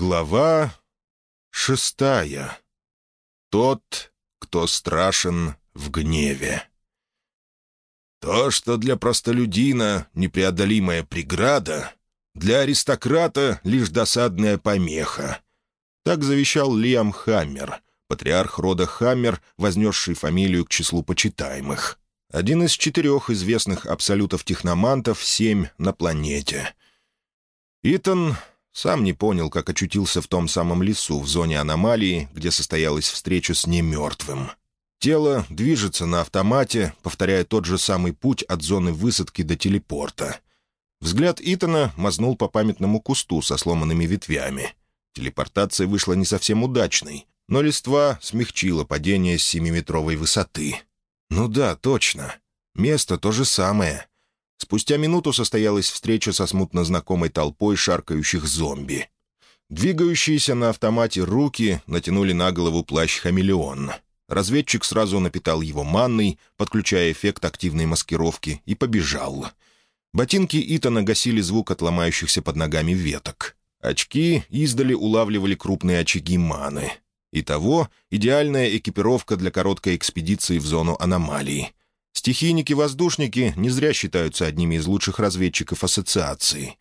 Глава шестая. Тот, кто страшен в гневе. То, что для простолюдина непреодолимая преграда, для аристократа лишь досадная помеха. Так завещал Лиам Хаммер, патриарх рода Хаммер, вознесший фамилию к числу почитаемых. Один из четырех известных абсолютов-техномантов, семь на планете. Итан сам не понял, как очутился в том самом лесу, в зоне аномалии, где состоялась встреча с немертвым. Тело движется на автомате, повторяя тот же самый путь от зоны высадки до телепорта. Взгляд Итана мазнул по памятному кусту со сломанными ветвями. Телепортация вышла не совсем удачной, но листва смягчила падение с семиметровой высоты. «Ну да, точно. Место то же самое. Спустя минуту состоялась встреча со смутно знакомой толпой шаркающих зомби. Двигающиеся на автомате руки натянули на голову плащ-хамелеон. Разведчик сразу напитал его манной, подключая эффект активной маскировки, и побежал. Ботинки Итана гасили звук от ломающихся под ногами веток. Очки издали улавливали крупные очаги маны. Итого идеальная экипировка для короткой экспедиции в зону аномалии. Стихийники-воздушники не зря считаются одними из лучших разведчиков ассоциации.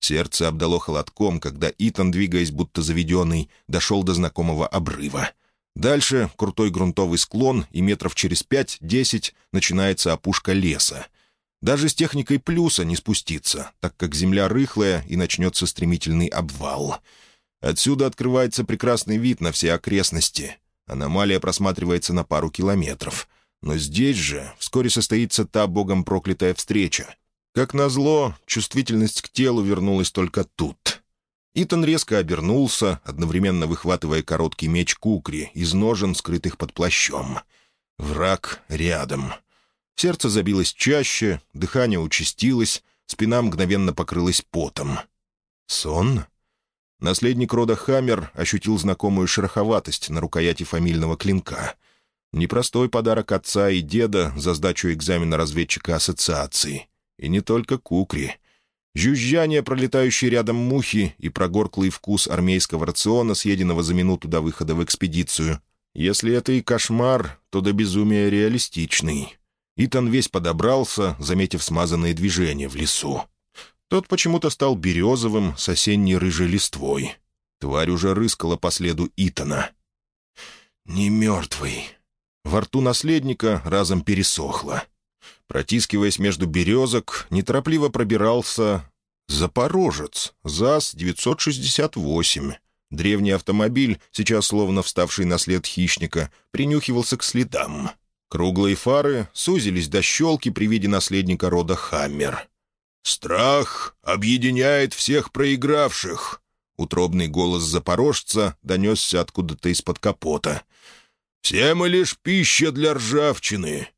Сердце обдало холодком, когда Итан, двигаясь будто заведенный, дошел до знакомого обрыва. Дальше крутой грунтовый склон, и метров через пять-десять начинается опушка леса. Даже с техникой плюса не спуститься, так как земля рыхлая и начнется стремительный обвал. Отсюда открывается прекрасный вид на все окрестности. Аномалия просматривается на пару километров — но здесь же вскоре состоится та богом проклятая встреча. Как назло, чувствительность к телу вернулась только тут. Итан резко обернулся, одновременно выхватывая короткий меч кукри из ножен, скрытых под плащом. Враг рядом. Сердце забилось чаще, дыхание участилось, спина мгновенно покрылась потом. Сон? Наследник рода Хаммер ощутил знакомую шероховатость на рукояти фамильного клинка — Непростой подарок отца и деда за сдачу экзамена разведчика ассоциации. И не только кукри. Жужжание, пролетающей рядом мухи и прогорклый вкус армейского рациона, съеденного за минуту до выхода в экспедицию. Если это и кошмар, то до безумия реалистичный. Итан весь подобрался, заметив смазанные движения в лесу. Тот почему-то стал березовым с осенней рыжей листвой. Тварь уже рыскала по следу Итана. «Не мертвый», во рту наследника разом пересохло. Протискиваясь между березок, неторопливо пробирался «Запорожец», ЗАЗ-968. Древний автомобиль, сейчас словно вставший на след хищника, принюхивался к следам. Круглые фары сузились до щелки при виде наследника рода «Хаммер». «Страх объединяет всех проигравших!» Утробный голос запорожца донесся откуда-то из-под капота. «Все мы лишь пища для ржавчины».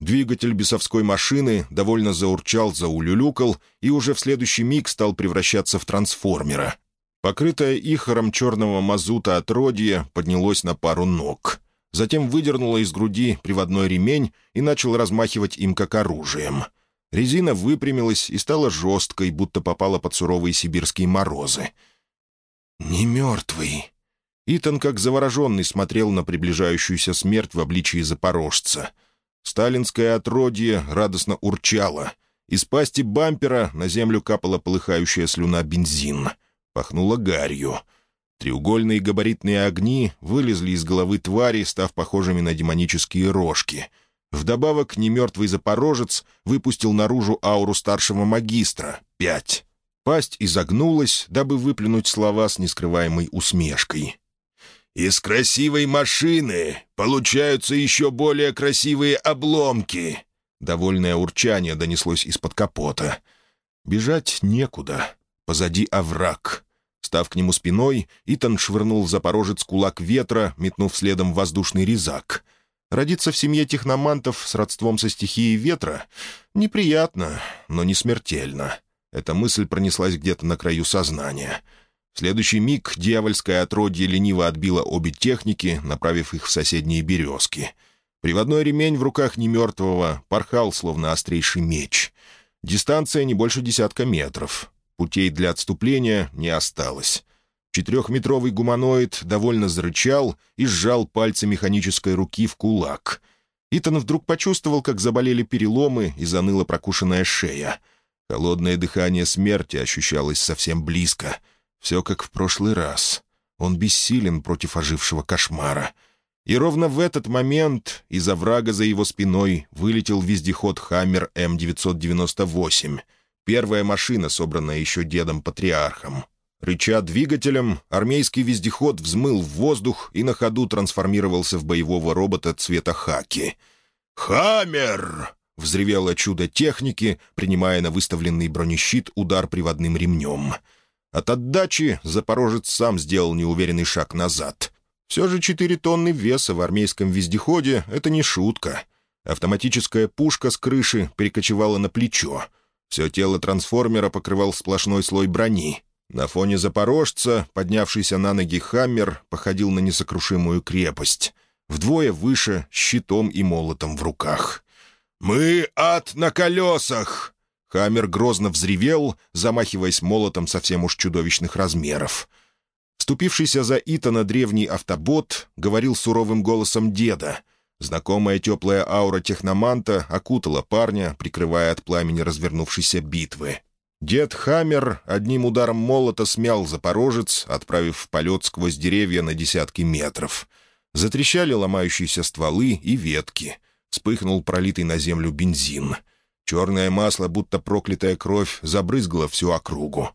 Двигатель бесовской машины довольно заурчал, заулюлюкал и уже в следующий миг стал превращаться в трансформера. Покрытое ихором черного мазута отродье поднялось на пару ног. Затем выдернуло из груди приводной ремень и начал размахивать им как оружием. Резина выпрямилась и стала жесткой, будто попала под суровые сибирские морозы. «Не мертвый», Итан, как завороженный, смотрел на приближающуюся смерть в обличии запорожца. Сталинское отродье радостно урчало. Из пасти бампера на землю капала полыхающая слюна бензин. Пахнуло гарью. Треугольные габаритные огни вылезли из головы твари, став похожими на демонические рожки. Вдобавок немертвый запорожец выпустил наружу ауру старшего магистра — пять. Пасть изогнулась, дабы выплюнуть слова с нескрываемой усмешкой. Из красивой машины получаются еще более красивые обломки!» Довольное урчание донеслось из-под капота. Бежать некуда. Позади овраг. Став к нему спиной, Итан швырнул в запорожец кулак ветра, метнув следом воздушный резак. Родиться в семье техномантов с родством со стихией ветра — неприятно, но не смертельно. Эта мысль пронеслась где-то на краю сознания — в следующий миг дьявольское отродье лениво отбило обе техники, направив их в соседние березки. Приводной ремень в руках немертвого порхал, словно острейший меч. Дистанция не больше десятка метров. Путей для отступления не осталось. Четырехметровый гуманоид довольно зарычал и сжал пальцы механической руки в кулак. Итан вдруг почувствовал, как заболели переломы и заныла прокушенная шея. Холодное дыхание смерти ощущалось совсем близко. Все как в прошлый раз. Он бессилен против ожившего кошмара. И ровно в этот момент из оврага за его спиной вылетел вездеход «Хаммер М-998», первая машина, собранная еще дедом-патриархом. Рыча двигателем, армейский вездеход взмыл в воздух и на ходу трансформировался в боевого робота цвета хаки. «Хаммер!» — взревело чудо техники, принимая на выставленный бронещит удар приводным ремнем. От отдачи запорожец сам сделал неуверенный шаг назад. Все же четыре тонны веса в армейском вездеходе — это не шутка. Автоматическая пушка с крыши перекочевала на плечо. Все тело трансформера покрывал сплошной слой брони. На фоне запорожца, поднявшийся на ноги «Хаммер», походил на несокрушимую крепость. Вдвое выше, щитом и молотом в руках. «Мы ад на колесах!» Хаммер грозно взревел, замахиваясь молотом совсем уж чудовищных размеров. Вступившийся за Итана древний автобот говорил суровым голосом деда. Знакомая теплая аура техноманта окутала парня, прикрывая от пламени развернувшейся битвы. Дед Хаммер одним ударом молота смял запорожец, отправив в полет сквозь деревья на десятки метров. Затрещали ломающиеся стволы и ветки. Вспыхнул пролитый на землю бензин. Черное масло, будто проклятая кровь, забрызгало всю округу.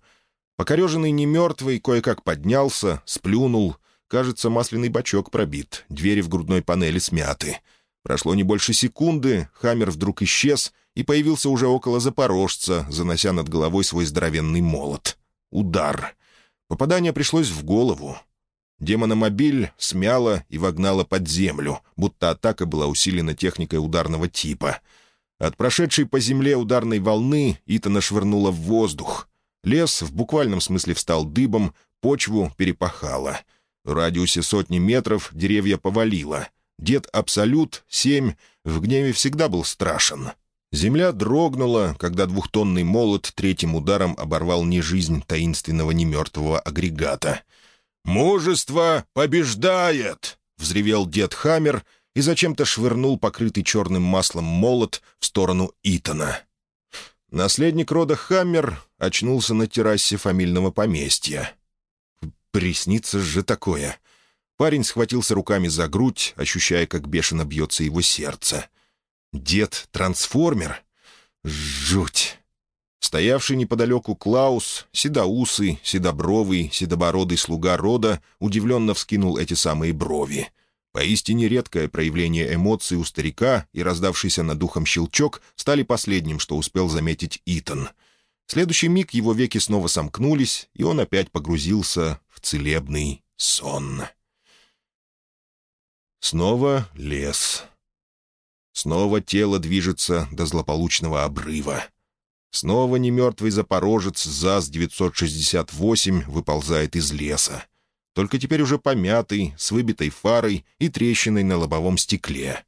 Покореженный немертвый кое-как поднялся, сплюнул. Кажется, масляный бачок пробит, двери в грудной панели смяты. Прошло не больше секунды, Хаммер вдруг исчез — и появился уже около запорожца, занося над головой свой здоровенный молот. Удар. Попадание пришлось в голову. Демономобиль смяло и вогнало под землю, будто атака была усилена техникой ударного типа. От прошедшей по земле ударной волны Итана швырнуло в воздух. Лес в буквальном смысле встал дыбом, почву перепахало. В радиусе сотни метров деревья повалило. Дед Абсолют, семь, в гневе всегда был страшен. Земля дрогнула, когда двухтонный молот третьим ударом оборвал не жизнь таинственного немертвого агрегата. «Мужество побеждает!» — взревел дед Хаммер и зачем-то швырнул покрытый черным маслом молот в сторону Итана. Наследник рода Хаммер очнулся на террасе фамильного поместья. Приснится же такое. Парень схватился руками за грудь, ощущая, как бешено бьется его сердце. Дед-трансформер? Жуть! Стоявший неподалеку Клаус, седоусый, седобровый, седобородый слуга рода, удивленно вскинул эти самые брови. Поистине редкое проявление эмоций у старика и раздавшийся над духом щелчок стали последним, что успел заметить Итан. В следующий миг его веки снова сомкнулись, и он опять погрузился в целебный сон. Снова лес. Снова тело движется до злополучного обрыва. Снова немертвый запорожец ЗАЗ-968 выползает из леса. Только теперь уже помятый, с выбитой фарой и трещиной на лобовом стекле.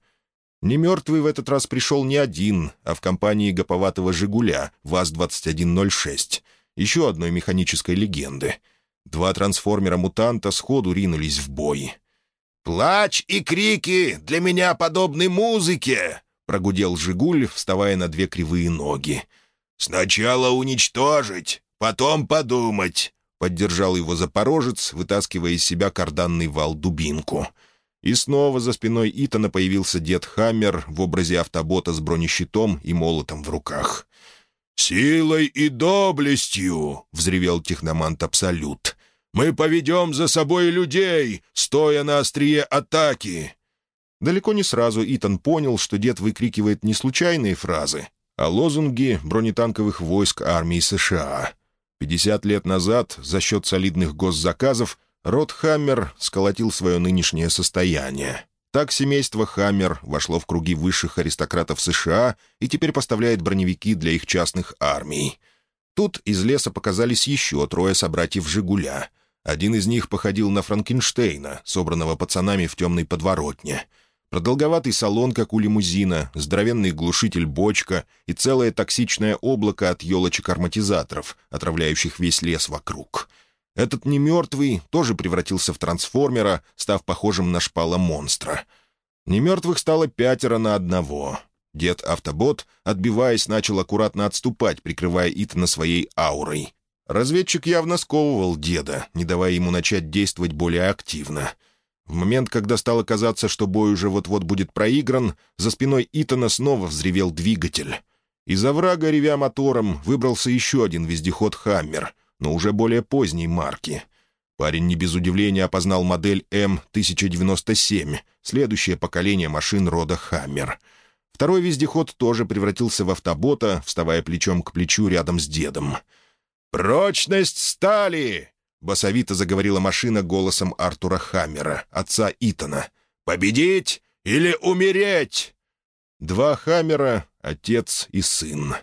Немертвый в этот раз пришел не один, а в компании гоповатого «Жигуля» ВАЗ-2106, еще одной механической легенды. Два трансформера-мутанта сходу ринулись в бой — «Плач и крики для меня подобны музыке!» — прогудел «Жигуль», вставая на две кривые ноги. «Сначала уничтожить, потом подумать», — поддержал его запорожец, вытаскивая из себя карданный вал-дубинку. И снова за спиной Итана появился дед Хаммер в образе автобота с бронещитом и молотом в руках. «Силой и доблестью!» — взревел техномант Абсолют. Мы поведем за собой людей, стоя на острие атаки!» Далеко не сразу Итан понял, что дед выкрикивает не случайные фразы, а лозунги бронетанковых войск армии США. 50 лет назад, за счет солидных госзаказов, род Хаммер сколотил свое нынешнее состояние. Так семейство Хаммер вошло в круги высших аристократов США и теперь поставляет броневики для их частных армий. Тут из леса показались еще трое собратьев «Жигуля», один из них походил на Франкенштейна, собранного пацанами в темной подворотне. Продолговатый салон, как у лимузина, здоровенный глушитель-бочка и целое токсичное облако от елочек-ароматизаторов, отравляющих весь лес вокруг. Этот немертвый тоже превратился в трансформера, став похожим на шпала монстра. Немертвых стало пятеро на одного. Дед Автобот, отбиваясь, начал аккуратно отступать, прикрывая Итана своей аурой. Разведчик явно сковывал деда, не давая ему начать действовать более активно. В момент, когда стало казаться, что бой уже вот-вот будет проигран, за спиной Итана снова взревел двигатель. Из оврага, ревя мотором, выбрался еще один вездеход «Хаммер», но уже более поздней марки. Парень не без удивления опознал модель М-1097, следующее поколение машин рода «Хаммер». Второй вездеход тоже превратился в автобота, вставая плечом к плечу рядом с дедом. «Прочность стали!» — басовито заговорила машина голосом Артура Хаммера, отца Итана. «Победить или умереть?» Два Хаммера, отец и сын.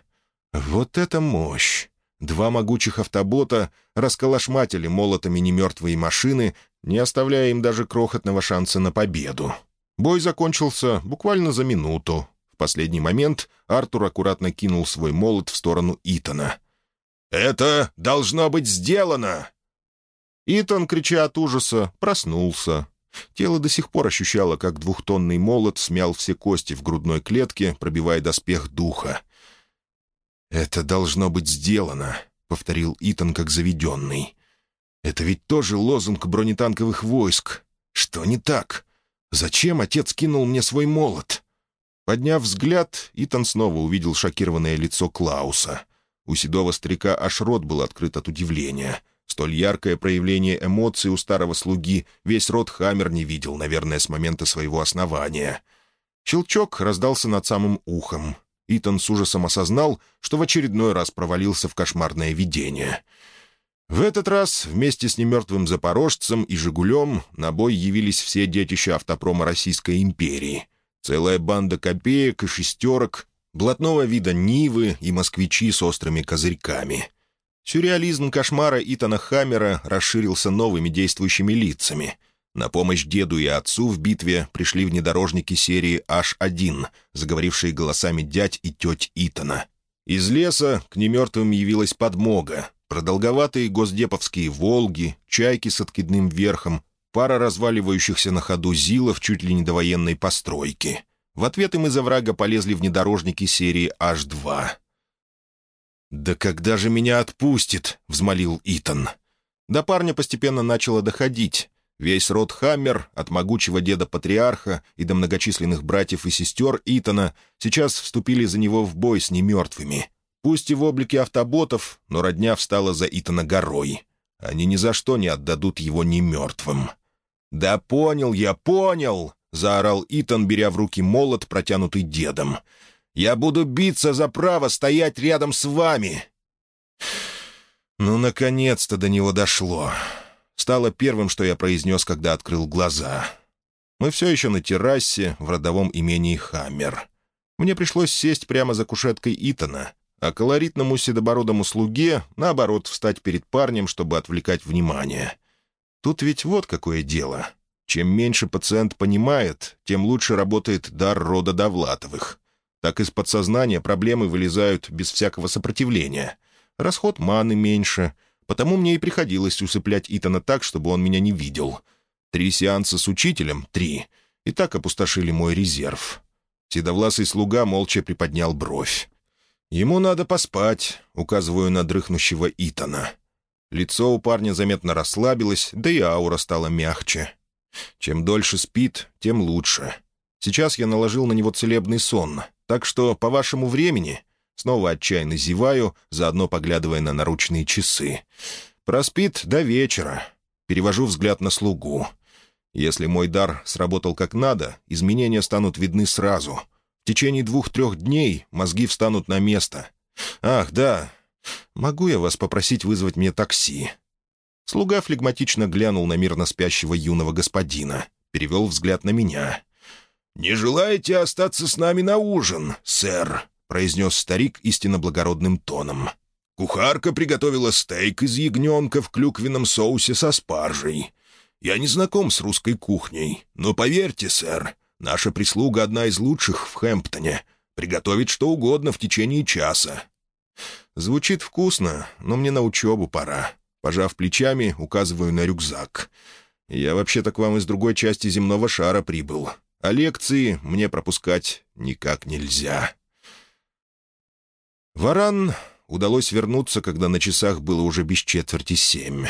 Вот это мощь! Два могучих автобота расколошматили молотами немертвые машины, не оставляя им даже крохотного шанса на победу. Бой закончился буквально за минуту. В последний момент Артур аккуратно кинул свой молот в сторону Итана. «Это должно быть сделано!» Итан, крича от ужаса, проснулся. Тело до сих пор ощущало, как двухтонный молот смял все кости в грудной клетке, пробивая доспех духа. «Это должно быть сделано», — повторил Итан как заведенный. «Это ведь тоже лозунг бронетанковых войск. Что не так? Зачем отец кинул мне свой молот?» Подняв взгляд, Итан снова увидел шокированное лицо Клауса. У седого старика аж рот был открыт от удивления. Столь яркое проявление эмоций у старого слуги весь род Хаммер не видел, наверное, с момента своего основания. Щелчок раздался над самым ухом. Итан с ужасом осознал, что в очередной раз провалился в кошмарное видение. В этот раз вместе с немертвым «Запорожцем» и «Жигулем» на бой явились все детища автопрома Российской империи. Целая банда копеек и шестерок, блатного вида Нивы и москвичи с острыми козырьками. Сюрреализм кошмара Итана Хаммера расширился новыми действующими лицами. На помощь деду и отцу в битве пришли внедорожники серии H1, заговорившие голосами дядь и теть Итана. Из леса к немертвым явилась подмога. Продолговатые госдеповские «Волги», чайки с откидным верхом, пара разваливающихся на ходу зилов чуть ли не до военной постройки. В ответ им из оврага полезли внедорожники серии H2. «Да когда же меня отпустит?» — взмолил Итан. До парня постепенно начало доходить. Весь род Хаммер, от могучего деда-патриарха и до многочисленных братьев и сестер Итана, сейчас вступили за него в бой с немертвыми. Пусть и в облике автоботов, но родня встала за Итана горой. Они ни за что не отдадут его немертвым. «Да понял я, понял!» — заорал Итан, беря в руки молот, протянутый дедом. «Я буду биться за право стоять рядом с вами!» Ну, наконец-то до него дошло стало первым, что я произнес, когда открыл глаза. Мы все еще на террасе в родовом имении Хаммер. Мне пришлось сесть прямо за кушеткой Итана, а колоритному седобородому слуге, наоборот, встать перед парнем, чтобы отвлекать внимание. Тут ведь вот какое дело. Чем меньше пациент понимает, тем лучше работает дар рода Довлатовых. Так из подсознания проблемы вылезают без всякого сопротивления. Расход маны меньше — Потому мне и приходилось усыплять Итана так, чтобы он меня не видел. Три сеанса с учителем — три. И так опустошили мой резерв. Седовласый слуга молча приподнял бровь. «Ему надо поспать», — указываю на дрыхнущего Итана. Лицо у парня заметно расслабилось, да и аура стала мягче. Чем дольше спит, тем лучше. Сейчас я наложил на него целебный сон, так что, по вашему времени, Снова отчаянно зеваю, заодно поглядывая на наручные часы. Проспит до вечера. Перевожу взгляд на слугу. Если мой дар сработал как надо, изменения станут видны сразу. В течение двух-трех дней мозги встанут на место. Ах, да. Могу я вас попросить вызвать мне такси?» Слуга флегматично глянул на мирно спящего юного господина. Перевел взгляд на меня. «Не желаете остаться с нами на ужин, сэр?» — произнес старик истинно благородным тоном. «Кухарка приготовила стейк из ягненка в клюквенном соусе со спаржей. Я не знаком с русской кухней, но поверьте, сэр, наша прислуга одна из лучших в Хэмптоне. Приготовит что угодно в течение часа». «Звучит вкусно, но мне на учебу пора», — Пожав плечами, указываю на рюкзак. «Я вообще-то к вам из другой части земного шара прибыл, а лекции мне пропускать никак нельзя». Варан удалось вернуться, когда на часах было уже без четверти семь.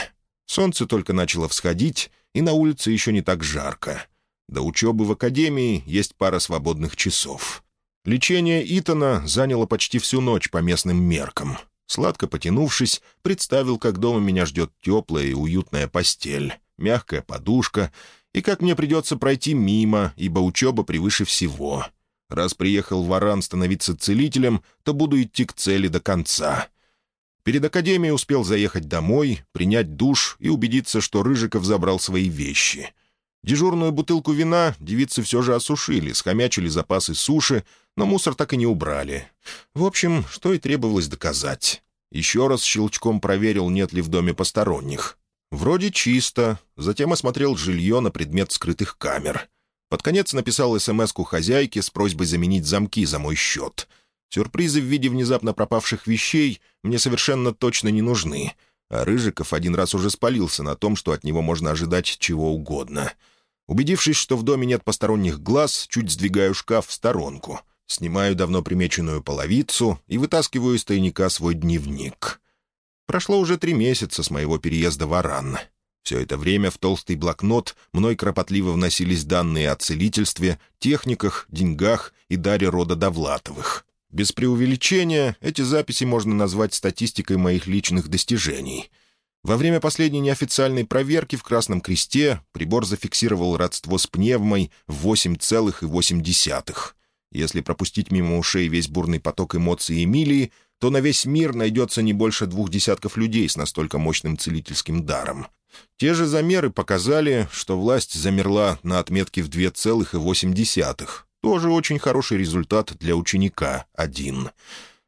Солнце только начало всходить, и на улице еще не так жарко. До учебы в академии есть пара свободных часов. Лечение Итана заняло почти всю ночь по местным меркам. Сладко потянувшись, представил, как дома меня ждет теплая и уютная постель, мягкая подушка, и как мне придется пройти мимо, ибо учеба превыше всего. Раз приехал в Аран становиться целителем, то буду идти к цели до конца. Перед академией успел заехать домой, принять душ и убедиться, что Рыжиков забрал свои вещи. Дежурную бутылку вина девицы все же осушили, схомячили запасы суши, но мусор так и не убрали. В общем, что и требовалось доказать. Еще раз щелчком проверил, нет ли в доме посторонних. Вроде чисто, затем осмотрел жилье на предмет скрытых камер. Под конец написал СМС-ку хозяйке с просьбой заменить замки за мой счет. Сюрпризы в виде внезапно пропавших вещей мне совершенно точно не нужны, а Рыжиков один раз уже спалился на том, что от него можно ожидать чего угодно. Убедившись, что в доме нет посторонних глаз, чуть сдвигаю шкаф в сторонку, снимаю давно примеченную половицу и вытаскиваю из тайника свой дневник. Прошло уже три месяца с моего переезда в Аран. Все это время в толстый блокнот мной кропотливо вносились данные о целительстве, техниках, деньгах и даре рода Довлатовых. Без преувеличения, эти записи можно назвать статистикой моих личных достижений. Во время последней неофициальной проверки в Красном Кресте прибор зафиксировал родство с пневмой в 8,8. Если пропустить мимо ушей весь бурный поток эмоций Эмилии, то на весь мир найдется не больше двух десятков людей с настолько мощным целительским даром. Те же замеры показали, что власть замерла на отметке в 2,8. Тоже очень хороший результат для ученика, один.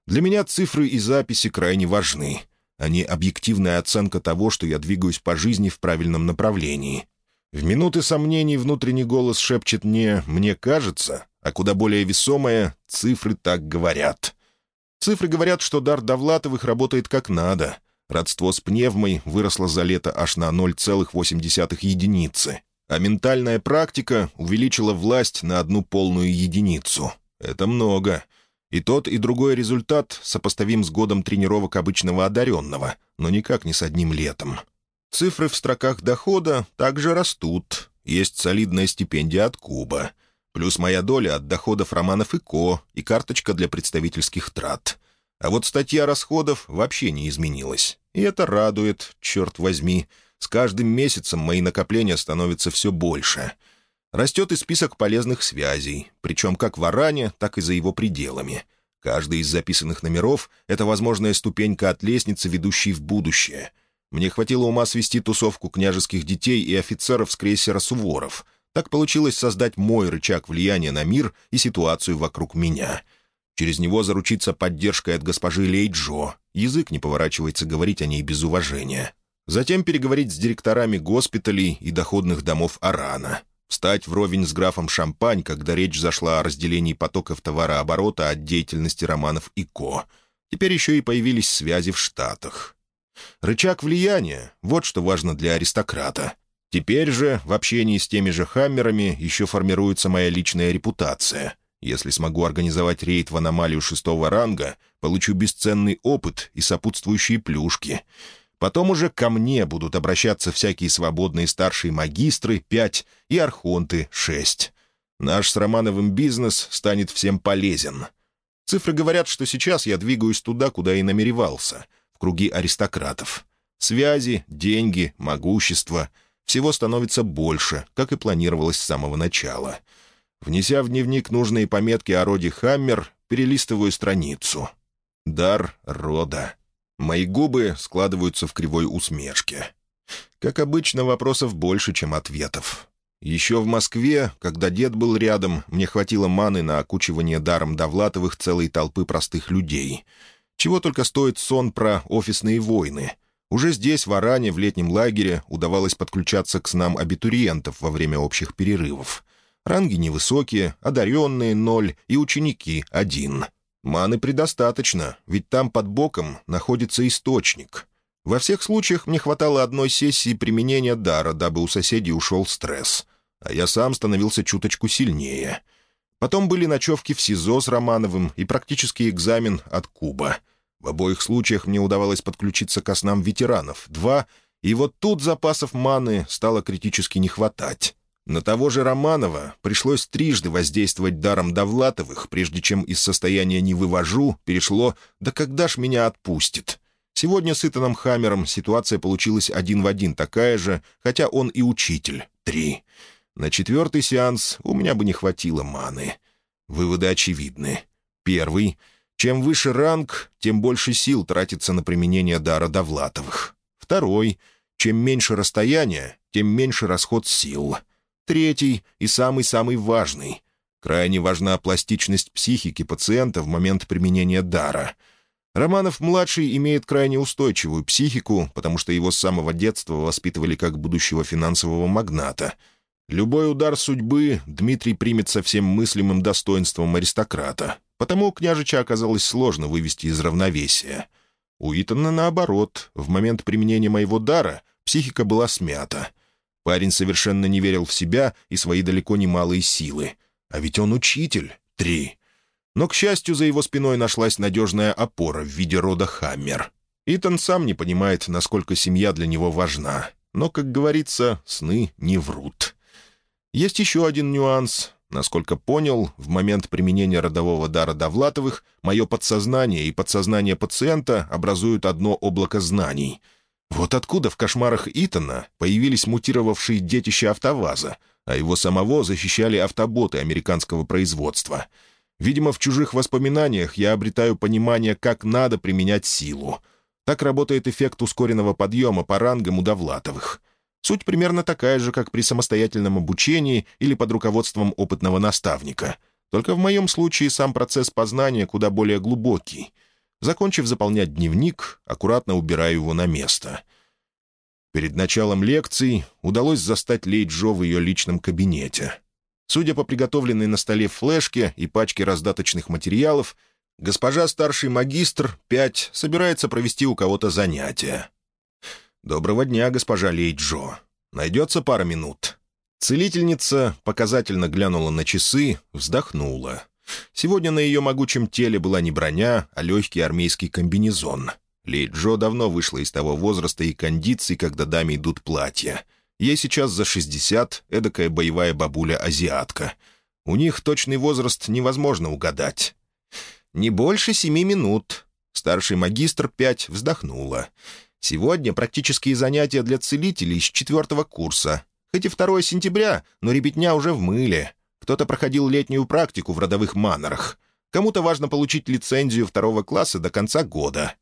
Для меня цифры и записи крайне важны. Они объективная оценка того, что я двигаюсь по жизни в правильном направлении. В минуты сомнений внутренний голос шепчет мне «мне кажется», а куда более весомое «цифры так говорят». Цифры говорят, что дар Довлатовых работает как надо — Родство с пневмой выросло за лето аж на 0,8 единицы, а ментальная практика увеличила власть на одну полную единицу. Это много. И тот, и другой результат сопоставим с годом тренировок обычного одаренного, но никак не с одним летом. Цифры в строках дохода также растут. Есть солидная стипендия от Куба. Плюс моя доля от доходов романов и ко и карточка для представительских трат — а вот статья расходов вообще не изменилась. И это радует, черт возьми. С каждым месяцем мои накопления становятся все больше. Растет и список полезных связей, причем как в Аране, так и за его пределами. Каждый из записанных номеров — это возможная ступенька от лестницы, ведущей в будущее. Мне хватило ума свести тусовку княжеских детей и офицеров с крейсера «Суворов». Так получилось создать мой рычаг влияния на мир и ситуацию вокруг меня — Через него заручиться поддержкой от госпожи Лейджо. Язык не поворачивается говорить о ней без уважения. Затем переговорить с директорами госпиталей и доходных домов Арана. Встать вровень с графом Шампань, когда речь зашла о разделении потоков товарооборота от деятельности романов и ко. Теперь еще и появились связи в Штатах. Рычаг влияния — вот что важно для аристократа. Теперь же в общении с теми же хаммерами еще формируется моя личная репутация — если смогу организовать рейд в аномалию шестого ранга, получу бесценный опыт и сопутствующие плюшки. Потом уже ко мне будут обращаться всякие свободные старшие магистры, пять, и архонты, шесть. Наш с Романовым бизнес станет всем полезен. Цифры говорят, что сейчас я двигаюсь туда, куда и намеревался, в круги аристократов. Связи, деньги, могущество — всего становится больше, как и планировалось с самого начала — Внеся в дневник нужные пометки о роде Хаммер, перелистываю страницу. Дар рода. Мои губы складываются в кривой усмешке. Как обычно, вопросов больше, чем ответов. Еще в Москве, когда дед был рядом, мне хватило маны на окучивание даром Довлатовых целой толпы простых людей. Чего только стоит сон про офисные войны. Уже здесь, в Аране, в летнем лагере, удавалось подключаться к снам абитуриентов во время общих перерывов. Ранги невысокие, одаренные — ноль и ученики — один. Маны предостаточно, ведь там под боком находится источник. Во всех случаях мне хватало одной сессии применения дара, дабы у соседей ушел стресс, а я сам становился чуточку сильнее. Потом были ночевки в СИЗО с Романовым и практический экзамен от Куба. В обоих случаях мне удавалось подключиться к снам ветеранов, два, и вот тут запасов маны стало критически не хватать. На того же Романова пришлось трижды воздействовать даром Довлатовых, прежде чем из состояния «не вывожу» перешло «да когда ж меня отпустит?». Сегодня с Итаном Хаммером ситуация получилась один в один такая же, хотя он и учитель. Три. На четвертый сеанс у меня бы не хватило маны. Выводы очевидны. Первый. Чем выше ранг, тем больше сил тратится на применение дара Довлатовых. Второй. Чем меньше расстояние, тем меньше расход сил. Третий и самый-самый важный. Крайне важна пластичность психики пациента в момент применения дара. Романов-младший имеет крайне устойчивую психику, потому что его с самого детства воспитывали как будущего финансового магната. Любой удар судьбы Дмитрий примет со всем мыслимым достоинством аристократа, потому княжича оказалось сложно вывести из равновесия. У Итана, наоборот, в момент применения моего дара психика была смята — Парень совершенно не верил в себя и свои далеко не малые силы. А ведь он учитель. Три. Но, к счастью, за его спиной нашлась надежная опора в виде рода Хаммер. Итан сам не понимает, насколько семья для него важна. Но, как говорится, сны не врут. Есть еще один нюанс. Насколько понял, в момент применения родового дара Довлатовых мое подсознание и подсознание пациента образуют одно облако знаний — вот откуда в кошмарах Итана появились мутировавшие детища автоваза, а его самого защищали автоботы американского производства. Видимо, в чужих воспоминаниях я обретаю понимание, как надо применять силу. Так работает эффект ускоренного подъема по рангам у Довлатовых. Суть примерно такая же, как при самостоятельном обучении или под руководством опытного наставника. Только в моем случае сам процесс познания куда более глубокий — Закончив заполнять дневник, аккуратно убираю его на место. Перед началом лекций удалось застать Лей Джо в ее личном кабинете. Судя по приготовленной на столе флешке и пачке раздаточных материалов, госпожа старший магистр, 5, собирается провести у кого-то занятия. «Доброго дня, госпожа Лей Джо. Найдется пара минут?» Целительница показательно глянула на часы, вздохнула. Сегодня на ее могучем теле была не броня, а легкий армейский комбинезон. Джо давно вышла из того возраста и кондиций, когда даме идут платья. Ей сейчас за 60, эдакая боевая бабуля-азиатка. У них точный возраст невозможно угадать. «Не больше семи минут», — старший магистр пять вздохнула. «Сегодня практические занятия для целителей с четвертого курса. Хоть и 2 сентября, но ребятня уже в мыле. Кто-то проходил летнюю практику в родовых манорах. Кому-то важно получить лицензию второго класса до конца года.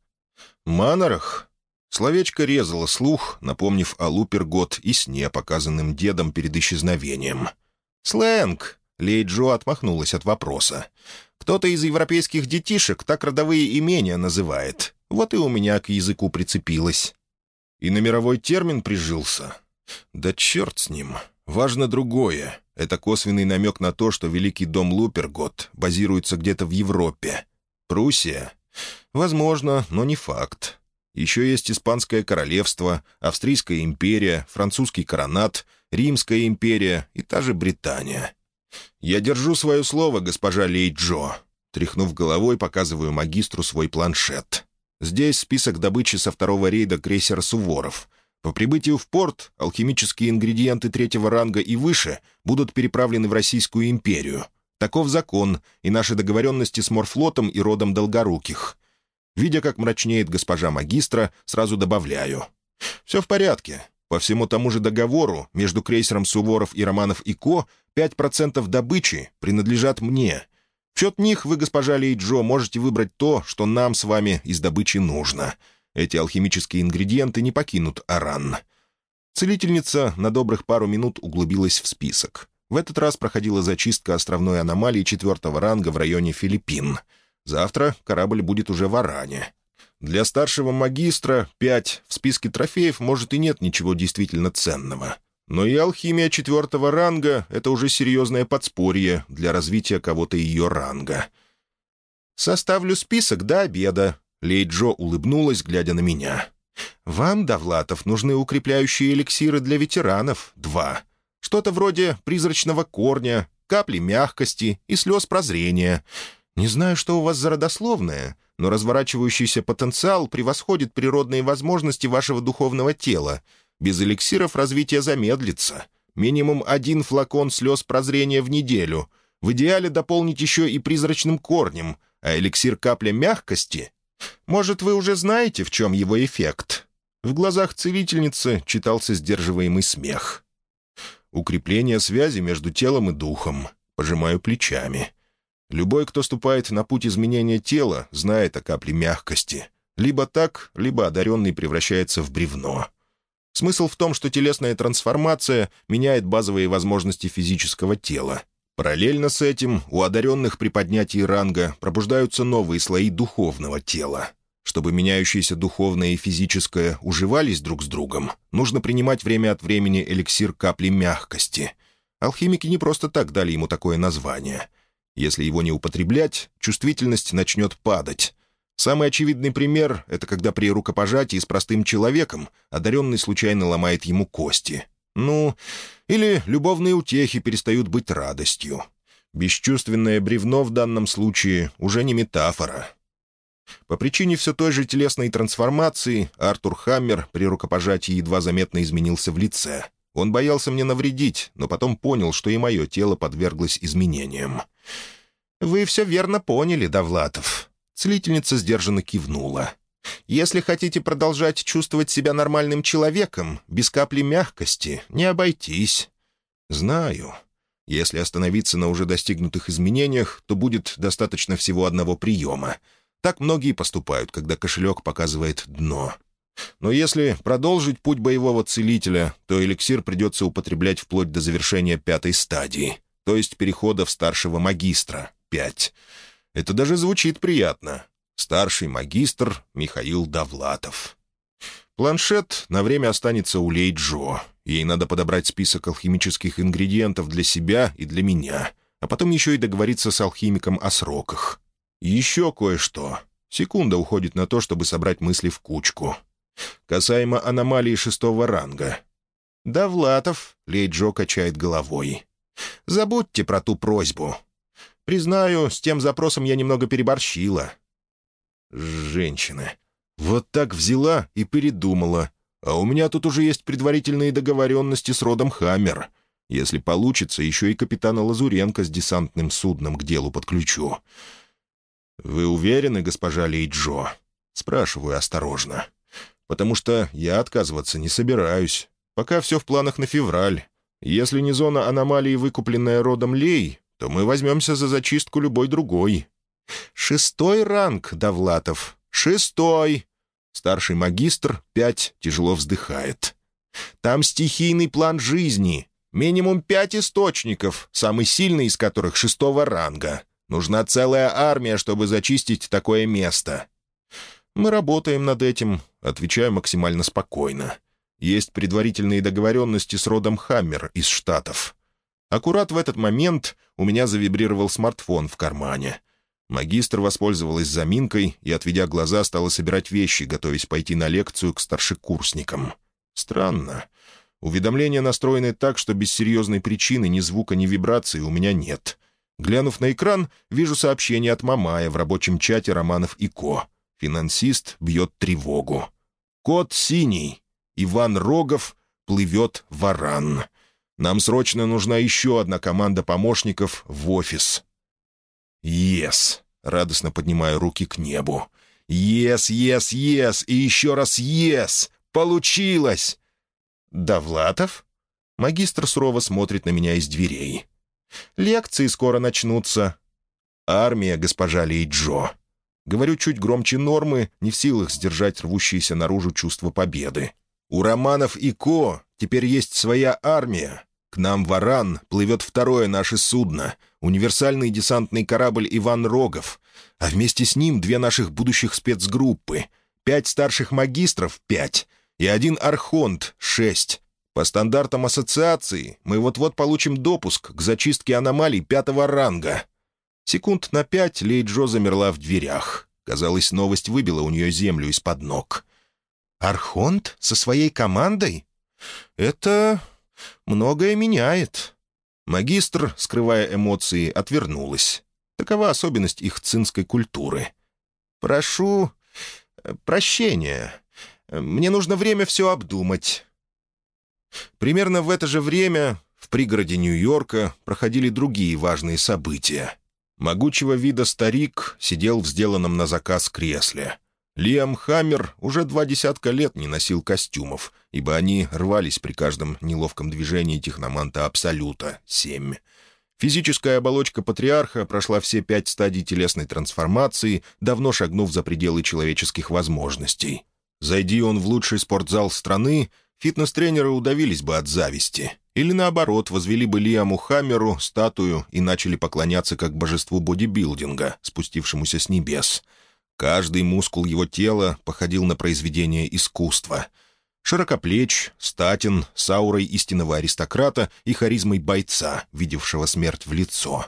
«Манорах?» Словечко резало слух, напомнив о Лупергот и сне, показанным дедом перед исчезновением. «Сленг!» — Лей Джо отмахнулась от вопроса. «Кто-то из европейских детишек так родовые имения называет. Вот и у меня к языку прицепилось». «И на мировой термин прижился?» «Да черт с ним. Важно другое. Это косвенный намек на то, что Великий дом Лупергот базируется где-то в Европе. Пруссия? Возможно, но не факт. Еще есть Испанское королевство, Австрийская империя, Французский коронат, Римская империя и та же Британия. «Я держу свое слово, госпожа Лейджо», Тряхнув головой, показываю магистру свой планшет. Здесь список добычи со второго рейда крейсера «Суворов». По прибытию в порт алхимические ингредиенты третьего ранга и выше будут переправлены в Российскую империю. Таков закон и наши договоренности с Морфлотом и родом Долгоруких. Видя, как мрачнеет госпожа магистра, сразу добавляю. «Все в порядке. По всему тому же договору между крейсером Суворов и Романов и Ко 5% добычи принадлежат мне. В счет них вы, госпожа Лейджо, можете выбрать то, что нам с вами из добычи нужно». Эти алхимические ингредиенты не покинут Аран. Целительница на добрых пару минут углубилась в список. В этот раз проходила зачистка островной аномалии четвертого ранга в районе Филиппин. Завтра корабль будет уже в Аране. Для старшего магистра пять в списке трофеев может и нет ничего действительно ценного. Но и алхимия четвертого ранга — это уже серьезное подспорье для развития кого-то ее ранга. «Составлю список до обеда», Лей Джо улыбнулась, глядя на меня. «Вам, Довлатов, нужны укрепляющие эликсиры для ветеранов. Два. Что-то вроде призрачного корня, капли мягкости и слез прозрения. Не знаю, что у вас за родословное, но разворачивающийся потенциал превосходит природные возможности вашего духовного тела. Без эликсиров развитие замедлится. Минимум один флакон слез прозрения в неделю. В идеале дополнить еще и призрачным корнем, а эликсир капля мягкости... Может, вы уже знаете, в чем его эффект?» В глазах целительницы читался сдерживаемый смех. «Укрепление связи между телом и духом. Пожимаю плечами. Любой, кто ступает на путь изменения тела, знает о капле мягкости. Либо так, либо одаренный превращается в бревно. Смысл в том, что телесная трансформация меняет базовые возможности физического тела. Параллельно с этим у одаренных при поднятии ранга пробуждаются новые слои духовного тела. Чтобы меняющееся духовное и физическое уживались друг с другом, нужно принимать время от времени эликсир капли мягкости. Алхимики не просто так дали ему такое название. Если его не употреблять, чувствительность начнет падать. Самый очевидный пример — это когда при рукопожатии с простым человеком одаренный случайно ломает ему кости. Ну, или любовные утехи перестают быть радостью. Бесчувственное бревно в данном случае уже не метафора. По причине все той же телесной трансформации Артур Хаммер при рукопожатии едва заметно изменился в лице. Он боялся мне навредить, но потом понял, что и мое тело подверглось изменениям. «Вы все верно поняли, Довлатов». Целительница сдержанно кивнула. «Если хотите продолжать чувствовать себя нормальным человеком, без капли мягкости, не обойтись». «Знаю. Если остановиться на уже достигнутых изменениях, то будет достаточно всего одного приема. Так многие поступают, когда кошелек показывает дно. Но если продолжить путь боевого целителя, то эликсир придется употреблять вплоть до завершения пятой стадии, то есть перехода в старшего магистра, пять. Это даже звучит приятно. Старший магистр Михаил Давлатов. Планшет на время останется у Лей Джо. Ей надо подобрать список алхимических ингредиентов для себя и для меня, а потом еще и договориться с алхимиком о сроках. Еще кое-что. Секунда уходит на то, чтобы собрать мысли в кучку. Касаемо аномалии шестого ранга. «Довлатов», — Лей Джо качает головой. «Забудьте про ту просьбу. Признаю, с тем запросом я немного переборщила». «Женщина. Вот так взяла и передумала. А у меня тут уже есть предварительные договоренности с родом Хаммер. Если получится, еще и капитана Лазуренко с десантным судном к делу подключу». «Вы уверены, госпожа Лейджо?» Спрашиваю осторожно. «Потому что я отказываться не собираюсь. Пока все в планах на февраль. Если не зона аномалии, выкупленная родом Лей, то мы возьмемся за зачистку любой другой. Шестой ранг, Довлатов. Шестой. Старший магистр, пять, тяжело вздыхает. Там стихийный план жизни. Минимум пять источников, самый сильный из которых шестого ранга. Нужна целая армия, чтобы зачистить такое место. Мы работаем над этим, отвечаю максимально спокойно. Есть предварительные договоренности с родом Хаммер из Штатов. Аккурат в этот момент у меня завибрировал смартфон в кармане. Магистр воспользовалась заминкой и, отведя глаза, стала собирать вещи, готовясь пойти на лекцию к старшекурсникам. Странно. Уведомления настроены так, что без серьезной причины ни звука, ни вибрации у меня нет. Глянув на экран, вижу сообщение от Мамая в рабочем чате Романов и Ко. Финансист бьет тревогу. Код синий. Иван Рогов плывет варан. Нам срочно нужна еще одна команда помощников в офис. «Ес!» — радостно поднимаю руки к небу. «Ес, ес, ес! И еще раз ес! Получилось!» «Довлатов?» Магистр сурово смотрит на меня из дверей. «Лекции скоро начнутся». «Армия, госпожа Лейджо». Говорю чуть громче нормы, не в силах сдержать рвущееся наружу чувство победы. «У Романов и Ко теперь есть своя армия, к нам в плывет второе наше судно, универсальный десантный корабль «Иван Рогов», а вместе с ним две наших будущих спецгруппы, пять старших магистров — пять, и один архонт — шесть. По стандартам ассоциации мы вот-вот получим допуск к зачистке аномалий пятого ранга. Секунд на пять Лей Джо замерла в дверях. Казалось, новость выбила у нее землю из-под ног. Архонт со своей командой? Это многое меняет». Магистр, скрывая эмоции, отвернулась. Такова особенность их цинской культуры. «Прошу э, прощения. Мне нужно время все обдумать». Примерно в это же время в пригороде Нью-Йорка проходили другие важные события. Могучего вида старик сидел в сделанном на заказ кресле. Лиам Хаммер уже два десятка лет не носил костюмов, ибо они рвались при каждом неловком движении техноманта Абсолюта-7. Физическая оболочка патриарха прошла все пять стадий телесной трансформации, давно шагнув за пределы человеческих возможностей. Зайди он в лучший спортзал страны, фитнес-тренеры удавились бы от зависти. Или наоборот, возвели бы Лиаму Хаммеру статую и начали поклоняться как божеству бодибилдинга, спустившемуся с небес. Каждый мускул его тела походил на произведение искусства — Широкоплеч, статен, с аурой истинного аристократа и харизмой бойца, видевшего смерть в лицо.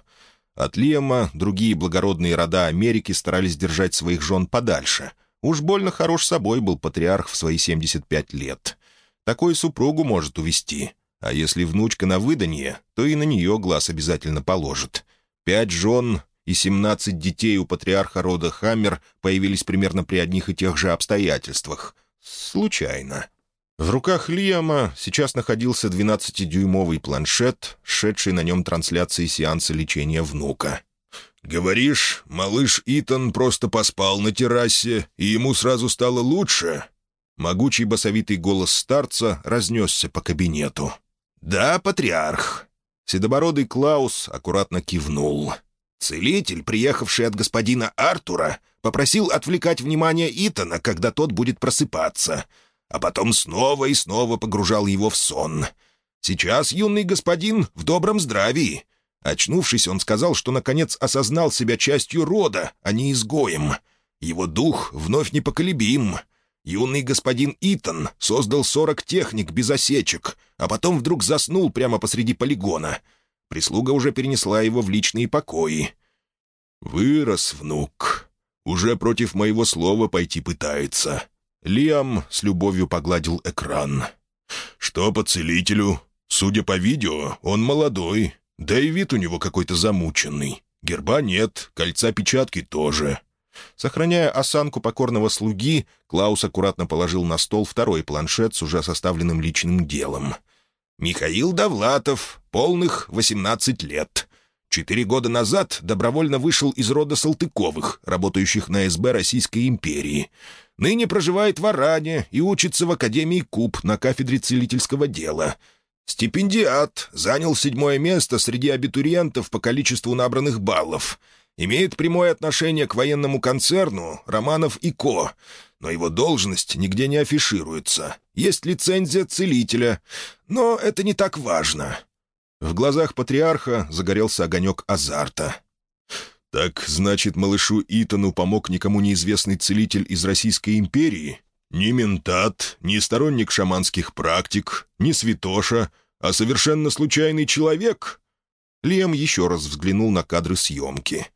От Лиама другие благородные рода Америки старались держать своих жен подальше. Уж больно хорош собой был патриарх в свои 75 лет. Такой супругу может увести. А если внучка на выданье, то и на нее глаз обязательно положит. Пять жен и семнадцать детей у патриарха рода Хаммер появились примерно при одних и тех же обстоятельствах. Случайно. В руках Лиама сейчас находился 12-дюймовый планшет, шедший на нем трансляции сеанса лечения внука. «Говоришь, малыш Итан просто поспал на террасе, и ему сразу стало лучше?» Могучий басовитый голос старца разнесся по кабинету. «Да, патриарх». Седобородый Клаус аккуратно кивнул. «Целитель, приехавший от господина Артура, попросил отвлекать внимание Итана, когда тот будет просыпаться» а потом снова и снова погружал его в сон. Сейчас юный господин в добром здравии. Очнувшись, он сказал, что наконец осознал себя частью рода, а не изгоем. Его дух вновь непоколебим. Юный господин Итан создал сорок техник без осечек, а потом вдруг заснул прямо посреди полигона. Прислуга уже перенесла его в личные покои. «Вырос, внук. Уже против моего слова пойти пытается. Лиам с любовью погладил экран. «Что по целителю? Судя по видео, он молодой, да и вид у него какой-то замученный. Герба нет, кольца-печатки тоже». Сохраняя осанку покорного слуги, Клаус аккуратно положил на стол второй планшет с уже составленным личным делом. «Михаил Довлатов, полных 18 лет. Четыре года назад добровольно вышел из рода Салтыковых, работающих на СБ Российской империи. Ныне проживает в Аране и учится в Академии Куб на кафедре целительского дела. Стипендиат, занял седьмое место среди абитуриентов по количеству набранных баллов. Имеет прямое отношение к военному концерну «Романов и Ко», но его должность нигде не афишируется. Есть лицензия целителя, но это не так важно. В глазах патриарха загорелся огонек азарта. «Так, значит, малышу Итану помог никому неизвестный целитель из Российской империи? Ни ментат, ни сторонник шаманских практик, ни святоша, а совершенно случайный человек?» Лем еще раз взглянул на кадры съемки.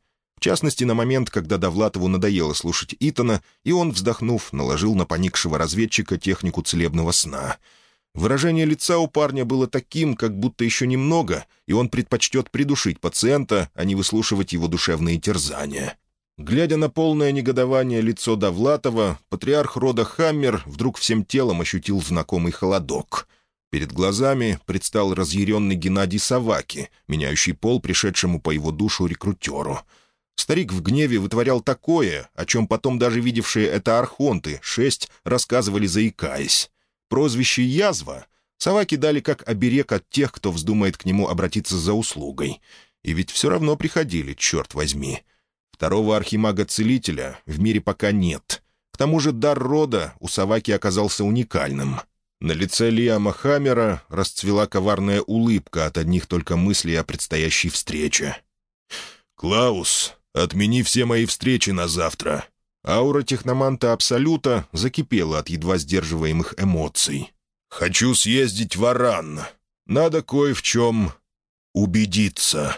В частности, на момент, когда Довлатову надоело слушать Итана, и он, вздохнув, наложил на поникшего разведчика технику целебного сна — Выражение лица у парня было таким, как будто еще немного, и он предпочтет придушить пациента, а не выслушивать его душевные терзания. Глядя на полное негодование лицо Довлатова, патриарх рода Хаммер вдруг всем телом ощутил знакомый холодок. Перед глазами предстал разъяренный Геннадий Саваки, меняющий пол пришедшему по его душу рекрутеру. Старик в гневе вытворял такое, о чем потом даже видевшие это архонты, шесть, рассказывали заикаясь. Прозвище «Язва» собаки дали как оберег от тех, кто вздумает к нему обратиться за услугой. И ведь все равно приходили, черт возьми. Второго архимага-целителя в мире пока нет. К тому же дар рода у собаки оказался уникальным. На лице Лиама Хаммера расцвела коварная улыбка от одних только мыслей о предстоящей встрече. «Клаус, отмени все мои встречи на завтра. Аура техноманта Абсолюта закипела от едва сдерживаемых эмоций. «Хочу съездить в Аран. Надо кое в чем убедиться».